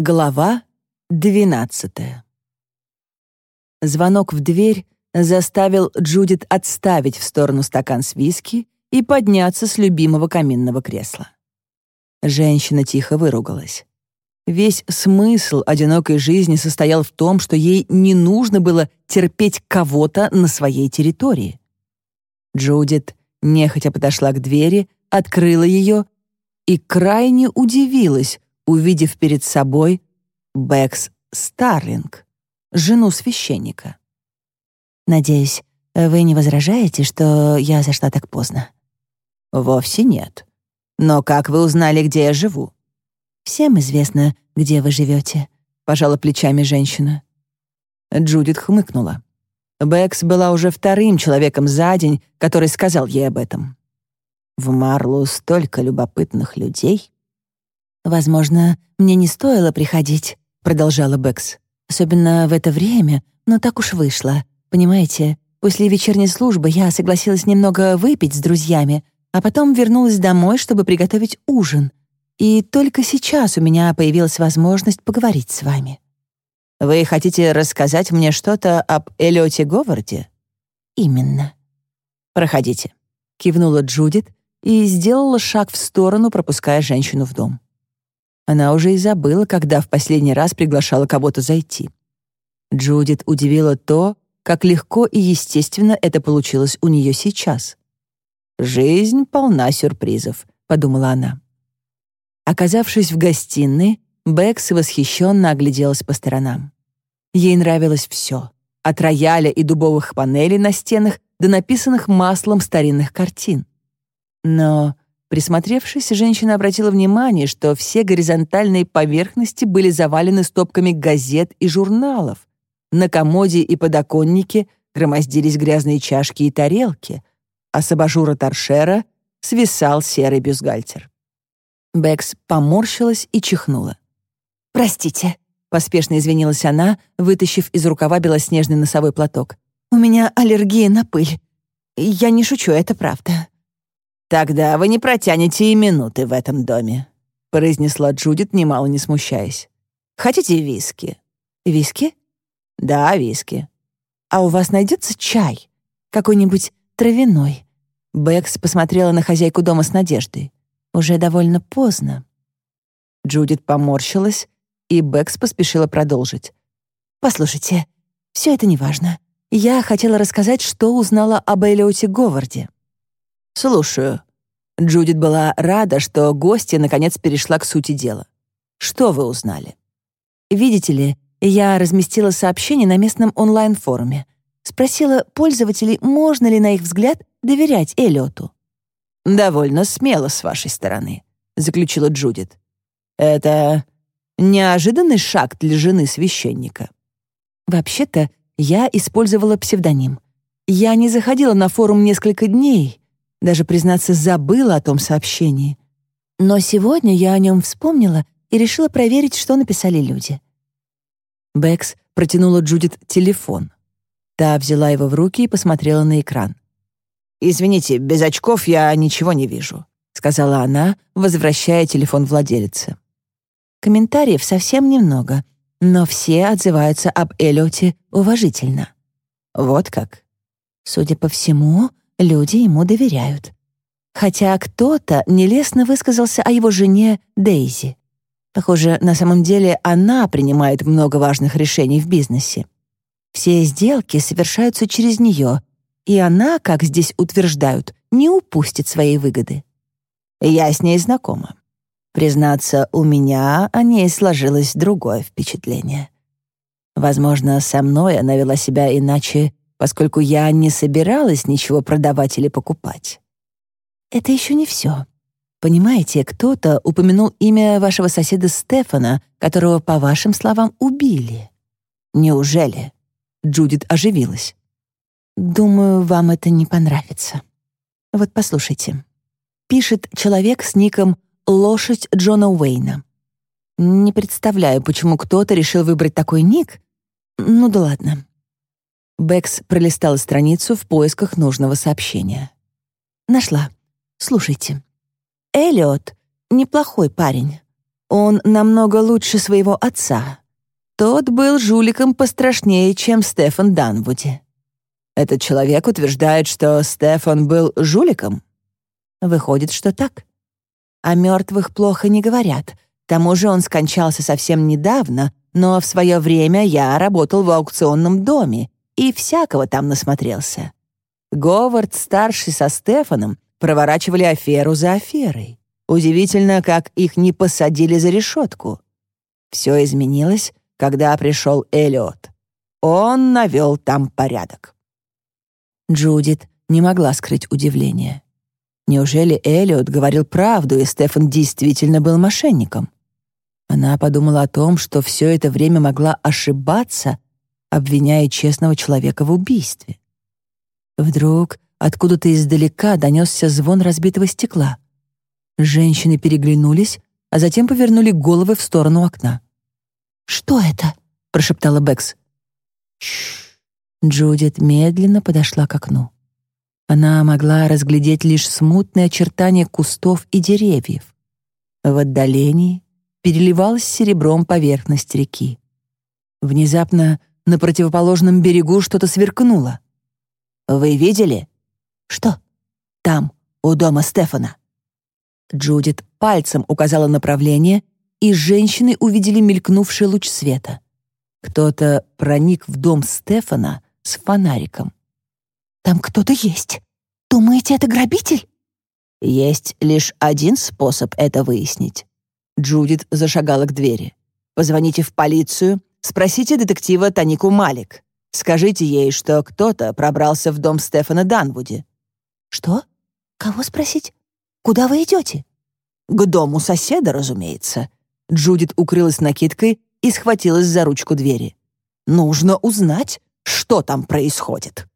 Глава двенадцатая. Звонок в дверь заставил Джудит отставить в сторону стакан с виски и подняться с любимого каминного кресла. Женщина тихо выругалась. Весь смысл одинокой жизни состоял в том, что ей не нужно было терпеть кого-то на своей территории. Джудит нехотя подошла к двери, открыла ее и крайне удивилась, увидев перед собой Бэкс Старлинг, жену священника. «Надеюсь, вы не возражаете, что я зашла так поздно?» «Вовсе нет. Но как вы узнали, где я живу?» «Всем известно, где вы живете», — пожала плечами женщина. Джудит хмыкнула. Бэкс была уже вторым человеком за день, который сказал ей об этом. В Марлу столько любопытных людей. «Возможно, мне не стоило приходить», — продолжала Бэкс. «Особенно в это время, но так уж вышло. Понимаете, после вечерней службы я согласилась немного выпить с друзьями, а потом вернулась домой, чтобы приготовить ужин. И только сейчас у меня появилась возможность поговорить с вами». «Вы хотите рассказать мне что-то об Эллиоте Говарде?» «Именно». «Проходите», — кивнула Джудит и сделала шаг в сторону, пропуская женщину в дом. Она уже и забыла, когда в последний раз приглашала кого-то зайти. Джудит удивила то, как легко и естественно это получилось у нее сейчас. «Жизнь полна сюрпризов», — подумала она. Оказавшись в гостиной, Бэкс восхищенно огляделась по сторонам. Ей нравилось все, от рояля и дубовых панелей на стенах до написанных маслом старинных картин. Но, присмотревшись, женщина обратила внимание, что все горизонтальные поверхности были завалены стопками газет и журналов. На комоде и подоконнике громоздились грязные чашки и тарелки, а с абажура торшера свисал серый бюстгальтер. Бэкс поморщилась и чихнула. «Простите», — поспешно извинилась она, вытащив из рукава белоснежный носовой платок. «У меня аллергия на пыль. Я не шучу, это правда». «Тогда вы не протянете и минуты в этом доме», — произнесла Джудит, немало не смущаясь. «Хотите виски?» «Виски?» «Да, виски». «А у вас найдется чай? Какой-нибудь травяной?» Бэкс посмотрела на хозяйку дома с надеждой. «Уже довольно поздно». Джудит поморщилась, и Бэкс поспешила продолжить. «Послушайте, все это неважно. Я хотела рассказать, что узнала об Элиоте Говарде». «Слушаю». Джудит была рада, что гостья наконец перешла к сути дела. «Что вы узнали?» «Видите ли, я разместила сообщение на местном онлайн-форуме. Спросила пользователей, можно ли, на их взгляд, доверять Эллиоту. «Довольно смело с вашей стороны», — заключила Джудит. «Это неожиданный шаг для жены священника». «Вообще-то, я использовала псевдоним. Я не заходила на форум несколько дней, даже, признаться, забыла о том сообщении. Но сегодня я о нем вспомнила и решила проверить, что написали люди. Бэкс протянула Джудит телефон. Та взяла его в руки и посмотрела на экран. «Извините, без очков я ничего не вижу», — сказала она, возвращая телефон владелице. Комментариев совсем немного, но все отзываются об Эллиоте уважительно. Вот как. Судя по всему, люди ему доверяют. Хотя кто-то нелестно высказался о его жене Дейзи. Похоже, на самом деле она принимает много важных решений в бизнесе. Все сделки совершаются через нее, и она, как здесь утверждают, не упустит своей выгоды. Я с ней знакома. Признаться, у меня о ней сложилось другое впечатление. Возможно, со мной она вела себя иначе поскольку я не собиралась ничего продавать или покупать. Это еще не все. Понимаете, кто-то упомянул имя вашего соседа Стефана, которого, по вашим словам, убили. Неужели? Джудит оживилась. Думаю, вам это не понравится. Вот послушайте. Пишет человек с ником «Лошадь Джона Уэйна». Не представляю, почему кто-то решил выбрать такой ник. Ну да ладно. Бэкс пролистала страницу в поисках нужного сообщения. Нашла. Слушайте. Эллиот — неплохой парень. Он намного лучше своего отца. Тот был жуликом пострашнее, чем Стефан Данвуди. Этот человек утверждает, что Стефан был жуликом. Выходит, что так. О мертвых плохо не говорят. К тому же он скончался совсем недавно, но в свое время я работал в аукционном доме и всякого там насмотрелся. Говард, старший со Стефаном, проворачивали аферу за аферой. Удивительно, как их не посадили за решетку. Все изменилось, когда пришел Эллиот. Он навел там порядок. Джудит не могла скрыть удивление. Неужели Эллиот говорил правду, и Стефан действительно был мошенником? Она подумала о том, что все это время могла ошибаться, обвиняя честного человека в убийстве. Вдруг откуда-то издалека донесся звон разбитого стекла. Женщины переглянулись, а затем повернули головы в сторону окна. «Что это?» — прошептала Бэкс. «Шш». Джудит медленно подошла к окну. Она могла разглядеть лишь смутные очертания кустов и деревьев. В отдалении переливалась серебром поверхность реки. Внезапно на противоположном берегу что-то сверкнуло. «Вы видели?» «Что?» «Там, у дома Стефана». Джудит пальцем указала направление, и женщины увидели мелькнувший луч света. Кто-то проник в дом Стефана с фонариком. Там кто-то есть. Думаете, это грабитель?» «Есть лишь один способ это выяснить». Джудит зашагала к двери. «Позвоните в полицию, спросите детектива Танику Малик. Скажите ей, что кто-то пробрался в дом Стефана Данвуди». «Что? Кого спросить? Куда вы идете?» «К дому соседа, разумеется». Джудит укрылась накидкой и схватилась за ручку двери. «Нужно узнать, что там происходит».